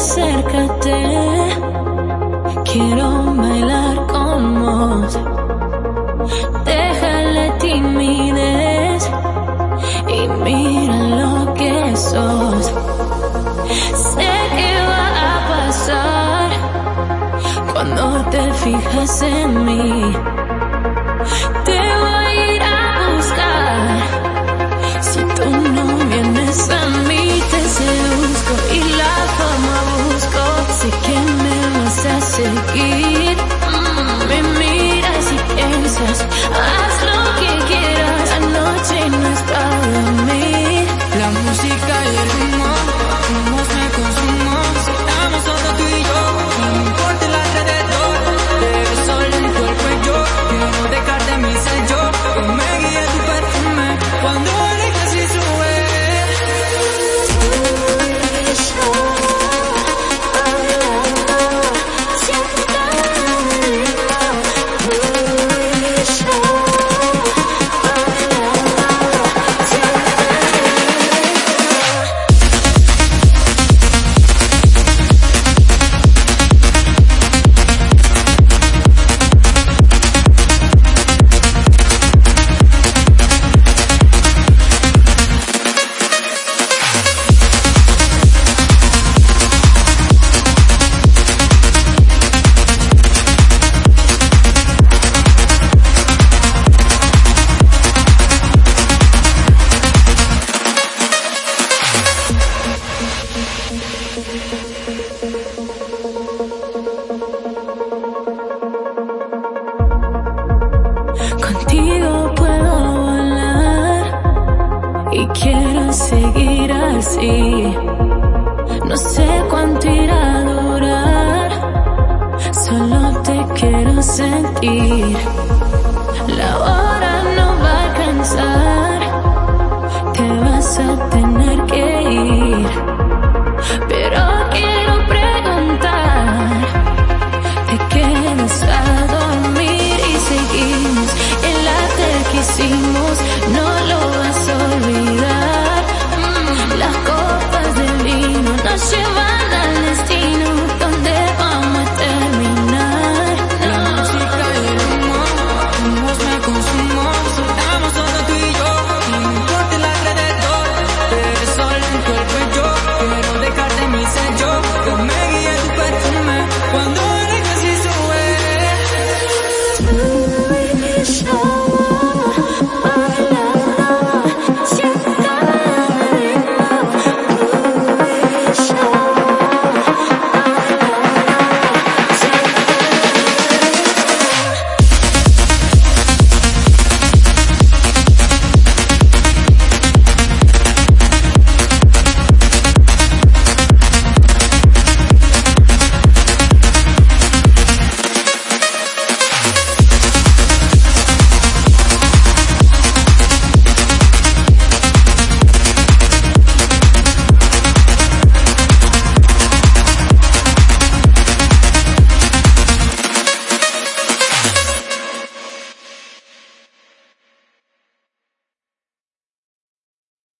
acércate. Quiero bailar con vos. Deja la timidez y mira lo que sos. Sé que va a pasar cuando te fijas en mí. Te I ti. No sé cuánto irá a durar, solo te quiero sentir.